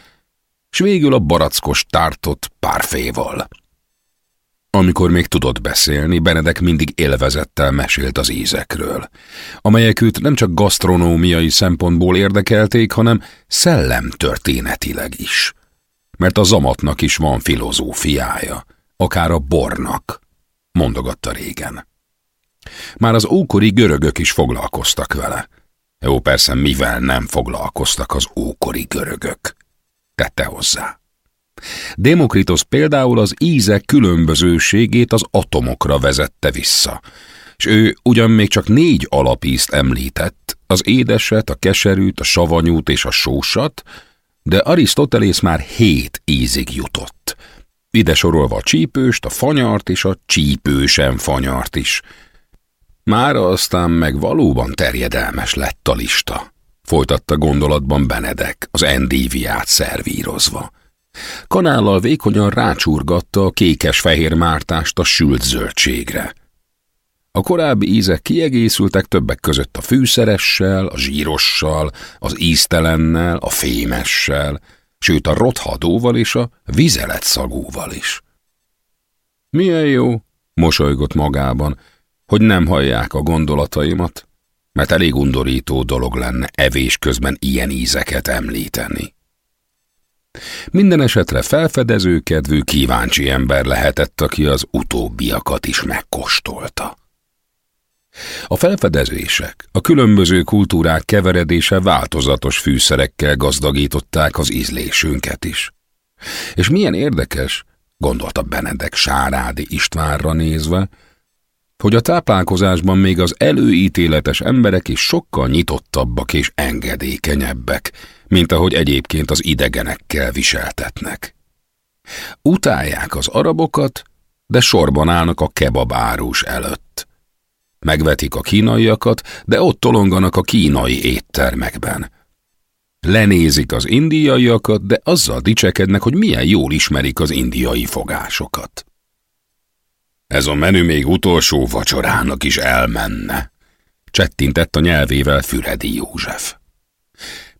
s végül a barackos tártott párféval. Amikor még tudott beszélni, Benedek mindig élvezettel mesélt az ízekről, amelyek őt nem csak gasztronómiai szempontból érdekelték, hanem szellemtörténetileg is. Mert a zamatnak is van filozófiája, akár a bornak, mondogatta régen. Már az ókori görögök is foglalkoztak vele. Jó, persze, mivel nem foglalkoztak az ókori görögök, tette hozzá. Demokritos például az ízek különbözőségét az atomokra vezette vissza, és ő ugyan még csak négy alapízt említett, az édeset, a keserűt, a savanyút és a sósat, de Arisztotelész már hét ízig jutott. Ide sorolva a csípőst, a fanyart és a csípősen fanyart is. Mára aztán meg valóban terjedelmes lett a lista, folytatta gondolatban Benedek, az endíviát szervírozva. Kanállal vékonyan rácsurgatta a kékes-fehér mártást a sült zöldségre. A korábbi ízek kiegészültek többek között a fűszeressel, a zsírossal, az íztelennel, a fémessel, sőt a rothadóval és a vizeletszagúval is. Milyen jó, mosolygott magában, hogy nem hallják a gondolataimat, mert elég undorító dolog lenne evés közben ilyen ízeket említeni. Minden esetre felfedező kedvű kíváncsi ember lehetett, aki az utóbbiakat is megkóstolta. A felfedezések, a különböző kultúrák keveredése változatos fűszerekkel gazdagították az ízlésünket is. És milyen érdekes, gondolta Benedek Sárádi Istvánra nézve, hogy a táplálkozásban még az előítéletes emberek is sokkal nyitottabbak és engedékenyebbek, mint ahogy egyébként az idegenekkel viseltetnek. Utálják az arabokat, de sorban állnak a kebabárus előtt. Megvetik a kínaiakat, de ott tolonganak a kínai éttermekben. Lenézik az indiaiakat, de azzal dicsekednek, hogy milyen jól ismerik az indiai fogásokat. Ez a menü még utolsó vacsorának is elmenne, csettintett a nyelvével Füredi József.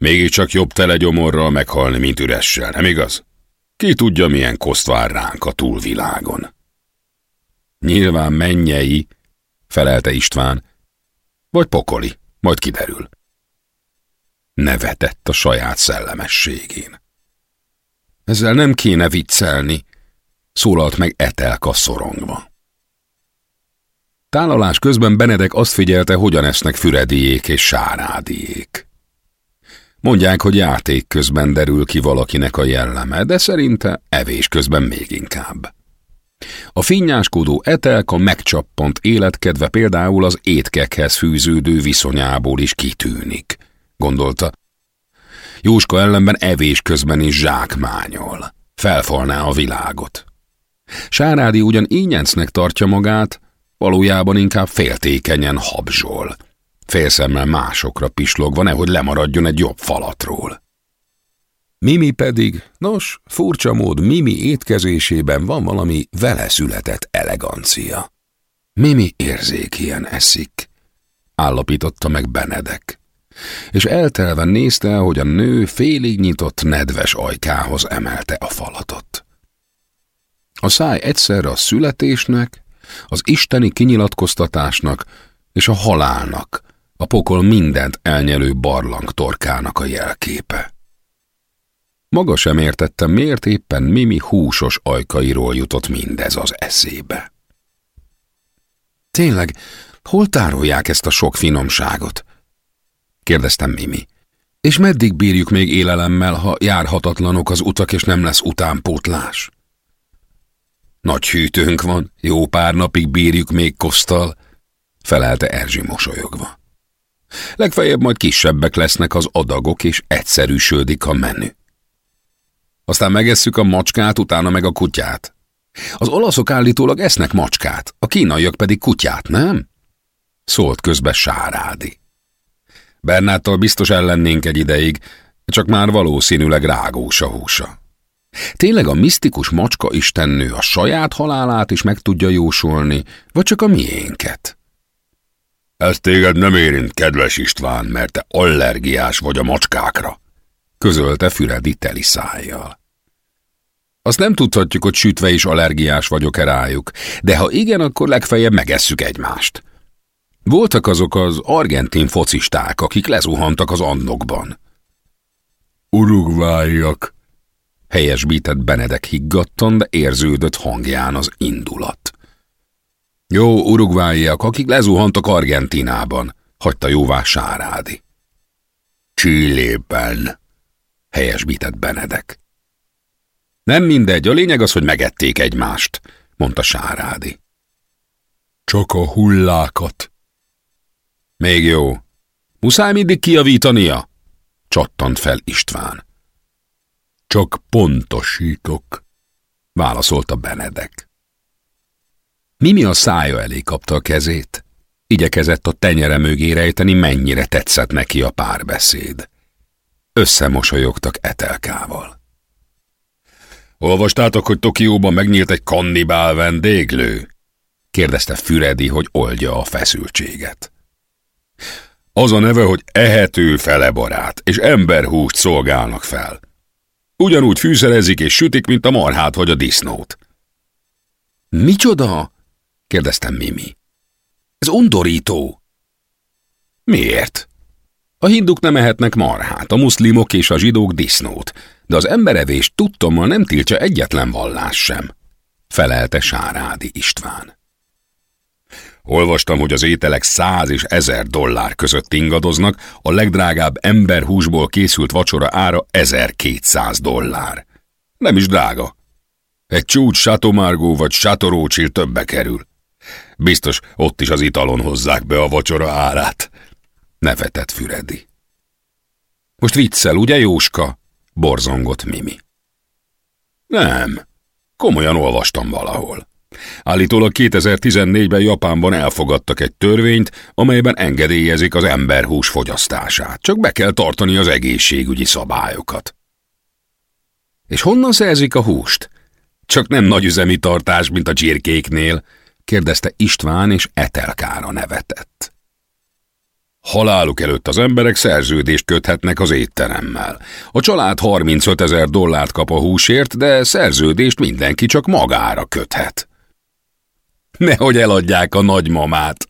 Mégiscsak jobb tele gyomorral meghalni, mint üressel, nem igaz? Ki tudja, milyen koszt vár ránk a túlvilágon. Nyilván mennyei, felelte István, vagy pokoli, majd kiderül. Nevetett a saját szellemességén. Ezzel nem kéne viccelni, szólalt meg Etelka szorongva. Tálalás közben Benedek azt figyelte, hogyan esznek Fürediék és Sárádiék. Mondják, hogy játék közben derül ki valakinek a jelleme, de szerinte evés közben még inkább. A finnyáskodó etelka megcsappant életkedve például az étkekhez fűződő viszonyából is kitűnik, gondolta. Jóska ellenben evés közben is zsákmányol, felfalná a világot. Sárádi ugyan ínyencnek tartja magát, valójában inkább féltékenyen habzsol. Félszemmel másokra pislogva, nehogy lemaradjon egy jobb falatról. Mimi pedig, nos, furcsa mód Mimi étkezésében van valami vele született elegancia. Mimi érzékien eszik, állapította meg Benedek, és eltelve nézte, hogy a nő félig nyitott nedves ajkához emelte a falatot. A száj egyszerre a születésnek, az isteni kinyilatkoztatásnak és a halálnak, a pokol mindent elnyelő barlang torkának a jelképe. Maga sem értette, miért éppen Mimi húsos ajkairól jutott mindez az eszébe. Tényleg, hol tárolják ezt a sok finomságot? kérdeztem Mimi. És meddig bírjuk még élelemmel, ha járhatatlanok az utak, és nem lesz utánpótlás? Nagy hűtőnk van, jó pár napig bírjuk még kosztal, felelte Erzsi mosolyogva. Legfeljebb majd kisebbek lesznek az adagok, és egyszerűsödik a menü. Aztán megesszük a macskát, utána meg a kutyát. Az olaszok állítólag esznek macskát, a kínaiak pedig kutyát, nem? Szólt közbe Sárádi. Bernáttal biztos ellennénk egy ideig, csak már valószínűleg rágós a húsa. Tényleg a misztikus macska istennő a saját halálát is meg tudja jósolni, vagy csak a miénket? Ez téged nem érint, kedves István, mert te allergiás vagy a macskákra, közölte Füredi teli szájjal. Azt nem tudhatjuk, hogy sütve is allergiás vagyok-e rájuk, de ha igen, akkor legfeljebb megesszük egymást. Voltak azok az argentin focisták, akik lezuhantak az annokban. Urugváiak, helyesbített Benedek higgadtan, de érződött hangján az indulat. Jó urugváiak, akik lezuhantak Argentinában, hagyta jóvá Sárádi. Csillében, helyesbített Benedek. Nem mindegy, a lényeg az, hogy megették egymást, mondta Sárádi. Csak a hullákat. Még jó. Muszáj mindig kiavítania? Csattant fel István. Csak pontosítok, válaszolta Benedek. Mimi a szája elé kapta a kezét. Igyekezett a tenyere mögé rejteni, mennyire tetszett neki a párbeszéd. Összemosolyogtak Etelkával. Olvastátok, hogy Tokióban megnyílt egy kannibál vendéglő? kérdezte Füredi, hogy oldja a feszültséget. Az a neve, hogy ehető felebarát, és emberhúst szolgálnak fel. Ugyanúgy fűszerezik és sütik, mint a marhát vagy a disznót. Micsoda? Kérdeztem Mimi. Ez undorító. Miért? A hinduk nem ehetnek marhát, a muszlimok és a zsidók disznót, de az emberevés tudtommal nem tiltja egyetlen vallás sem, felelte Sárádi István. Olvastam, hogy az ételek száz és ezer dollár között ingadoznak, a legdrágább emberhúsból készült vacsora ára 1200 dollár. Nem is drága. Egy csúcs Chateau vagy Chateau többe kerül. Biztos ott is az italon hozzák be a vacsora árát. Nevetett Füredi. Most viccel, ugye Jóska? Borzongott Mimi. Nem, komolyan olvastam valahol. Állítólag 2014-ben Japánban elfogadtak egy törvényt, amelyben engedélyezik az emberhús fogyasztását. Csak be kell tartani az egészségügyi szabályokat. És honnan szerzik a húst? Csak nem nagyüzemi tartás, mint a csirkéknél, kérdezte István, és Etelkára nevetett. Haláluk előtt az emberek szerződést köthetnek az étteremmel. A család 35 ezer dollárt kap a húsért, de szerződést mindenki csak magára köthet. Nehogy eladják a nagymamát,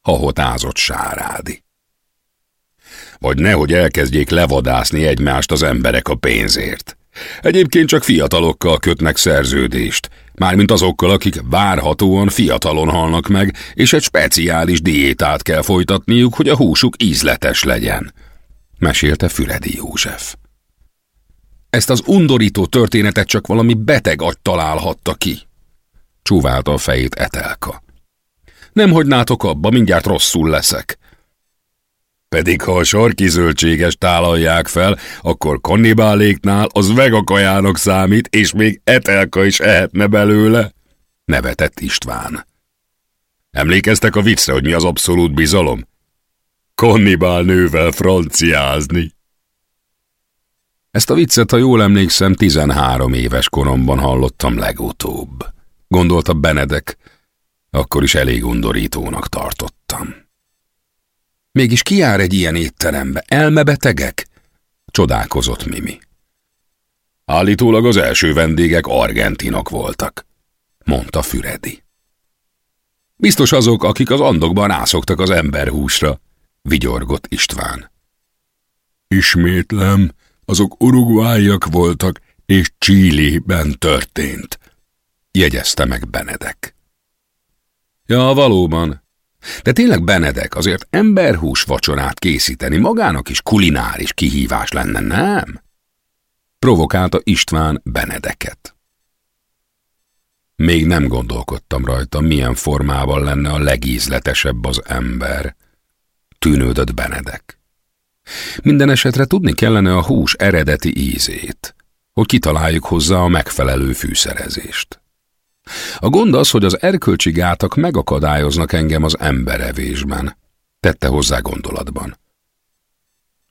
hahotázott Sárádi. Vagy nehogy elkezdjék levadászni egymást az emberek a pénzért. Egyébként csak fiatalokkal kötnek szerződést, mármint azokkal, akik várhatóan fiatalon halnak meg, és egy speciális diétát kell folytatniuk, hogy a húsuk ízletes legyen, mesélte Füredi József. Ezt az undorító történetet csak valami beteg agy találhatta ki, csúválta a fejét Etelka. Nem hagynátok abba, mindjárt rosszul leszek. Pedig ha a sarki zöldséges tálalják fel, akkor kannibáléknál az vegakajának számít, és még Etelka is ehetne belőle, nevetett István. Emlékeztek a viccre, hogy mi az abszolút bizalom? Kannibál nővel franciázni. Ezt a viccet, ha jól emlékszem, 13 éves koromban hallottam legutóbb. Gondolta Benedek, akkor is elég undorítónak tartottam. Mégis ki jár egy ilyen étterembe? Elmebetegek? Csodálkozott Mimi. Állítólag az első vendégek argentinok voltak, mondta Füredi. Biztos azok, akik az andokban rászoktak az emberhúsra, vigyorgott István. Ismétlem, azok uruguájak voltak, és Csíliben történt, jegyezte meg Benedek. Ja, valóban. De tényleg Benedek, azért emberhús vacsorát készíteni magának is kulináris kihívás lenne, nem? Provokálta István Benedeket. Még nem gondolkodtam rajta, milyen formában lenne a legízletesebb az ember, tűnődött Benedek. Minden esetre tudni kellene a hús eredeti ízét, hogy kitaláljuk hozzá a megfelelő fűszerezést. A gond az, hogy az erkölcsi gátak megakadályoznak engem az emberevésben, tette hozzá gondolatban.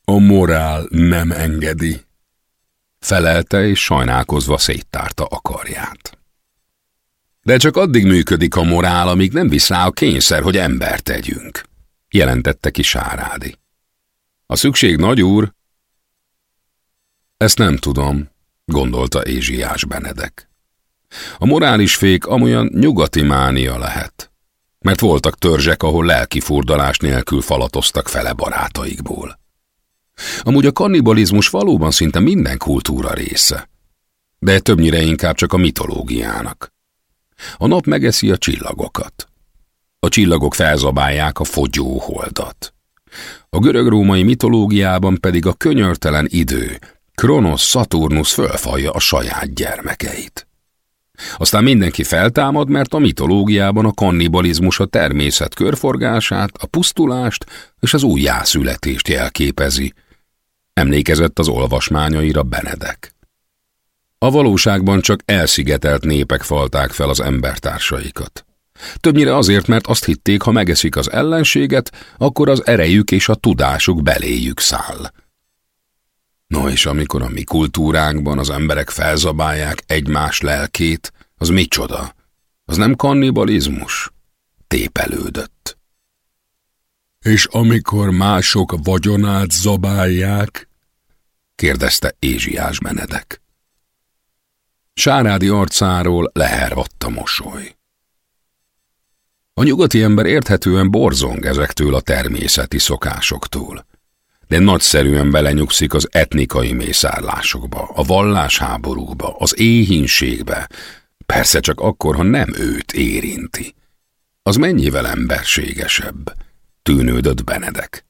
A morál nem engedi, felelte és sajnálkozva széttárta a karját. De csak addig működik a morál, amíg nem visz rá a kényszer, hogy embert tegyünk, jelentette ki Sárádi. A szükség nagy úr? Ezt nem tudom, gondolta Ézsiás Benedek. A morális fék amolyan nyugati mánia lehet, mert voltak törzsek, ahol lelki furdalás nélkül falatoztak fele barátaikból. Amúgy a kannibalizmus valóban szinte minden kultúra része, de többnyire inkább csak a mitológiának. A nap megeszi a csillagokat. A csillagok felzabálják a fogyóholdat. A görög-római mitológiában pedig a könyörtelen idő, Kronos Saturnus fölfalja a saját gyermekeit. Aztán mindenki feltámad, mert a mitológiában a kannibalizmus a természet körforgását, a pusztulást és az újjászületést jelképezi. Emlékezett az olvasmányaira Benedek. A valóságban csak elszigetelt népek falták fel az embertársaikat. Többnyire azért, mert azt hitték, ha megeszik az ellenséget, akkor az erejük és a tudásuk beléjük száll. No és amikor a mi kultúránkban az emberek felzabálják egymás lelkét, az micsoda? Az nem kannibalizmus? Tépelődött. És amikor mások vagyonát zabálják? kérdezte Ézsiás Benedek. Sárádi arcáról lehervadt a mosoly. A nyugati ember érthetően borzong ezektől a természeti szokásoktól de nagyszerűen belenyugszik az etnikai mészárlásokba, a vallásháborúkba, az éhínségbe, persze csak akkor, ha nem őt érinti. Az mennyivel emberségesebb, tűnődött Benedek.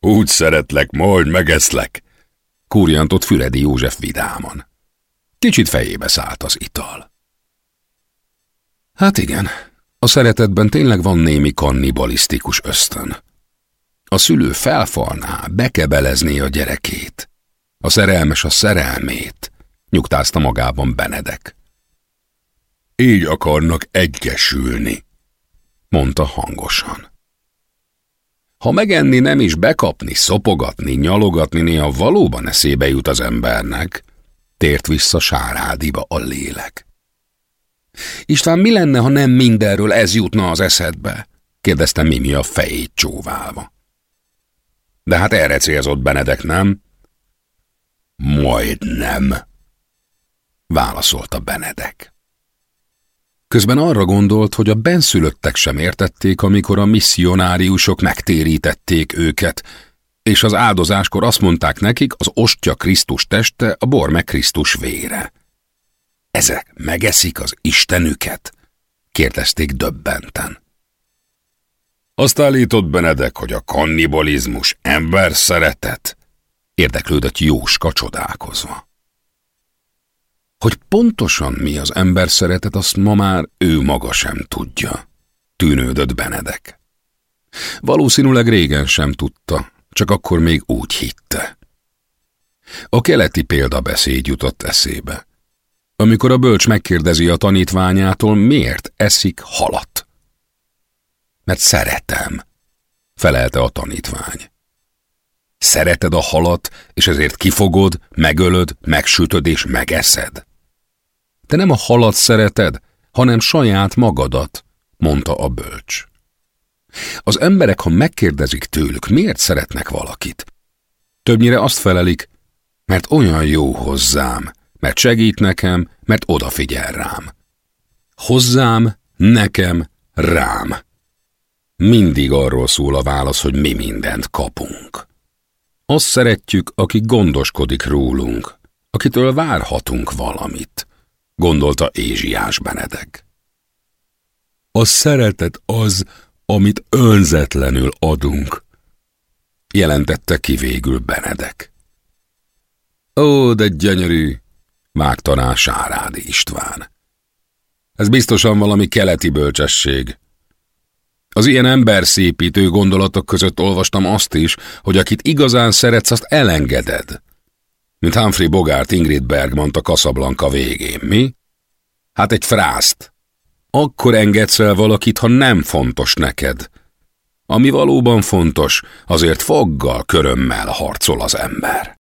Úgy szeretlek, majd megeszlek, kurjantott Füredi József vidáman. Kicsit fejébe szállt az ital. Hát igen, a szeretetben tényleg van némi kannibalisztikus ösztön. A szülő felfalná, bekebelezné a gyerekét. A szerelmes a szerelmét, nyugtázta magában Benedek. Így akarnak egyesülni, mondta hangosan. Ha megenni nem is bekapni, szopogatni, nyalogatni néha valóban eszébe jut az embernek, tért vissza Sárádiba a lélek. István, mi lenne, ha nem mindenről ez jutna az eszedbe? kérdezte Mimi a fejét csóválva. De hát erre célzott Benedek, nem? Majd nem, válaszolta Benedek. Közben arra gondolt, hogy a benszülöttek sem értették, amikor a misszionáriusok megtérítették őket, és az áldozáskor azt mondták nekik, az ostya Krisztus teste, a bor meg Krisztus vére. Ezek megeszik az Istenüket? kérdezték döbbenten. Azt állított Benedek, hogy a kannibalizmus ember szeretet? Érdeklődött Jóska csodálkozva. Hogy pontosan mi az ember szeretet, azt ma már ő maga sem tudja, tűnődött Benedek. Valószínűleg régen sem tudta, csak akkor még úgy hitte. A keleti példabeszéd jutott eszébe. Amikor a bölcs megkérdezi a tanítványától, miért eszik halat. Mert szeretem, felelte a tanítvány. Szereted a halat, és ezért kifogod, megölöd, megsütöd és megeszed. Te nem a halat szereted, hanem saját magadat, mondta a bölcs. Az emberek, ha megkérdezik tőlük, miért szeretnek valakit, többnyire azt felelik, mert olyan jó hozzám, mert segít nekem, mert odafigyel rám. Hozzám, nekem, rám. Mindig arról szól a válasz, hogy mi mindent kapunk. Azt szeretjük, aki gondoskodik rólunk, akitől várhatunk valamit, gondolta Ézsiás Benedek. A szeretet az, amit önzetlenül adunk, jelentette ki végül Benedek. Ó, de gyönyörű, vágta rá Sárádi István. Ez biztosan valami keleti bölcsesség. Az ilyen emberszépítő gondolatok között olvastam azt is, hogy akit igazán szeretsz, azt elengeded. Mint Humphrey Bogart Ingrid Bergman a Casablanca végén, mi? Hát egy frászt. Akkor engedsz el valakit, ha nem fontos neked. Ami valóban fontos, azért foggal, körömmel harcol az ember.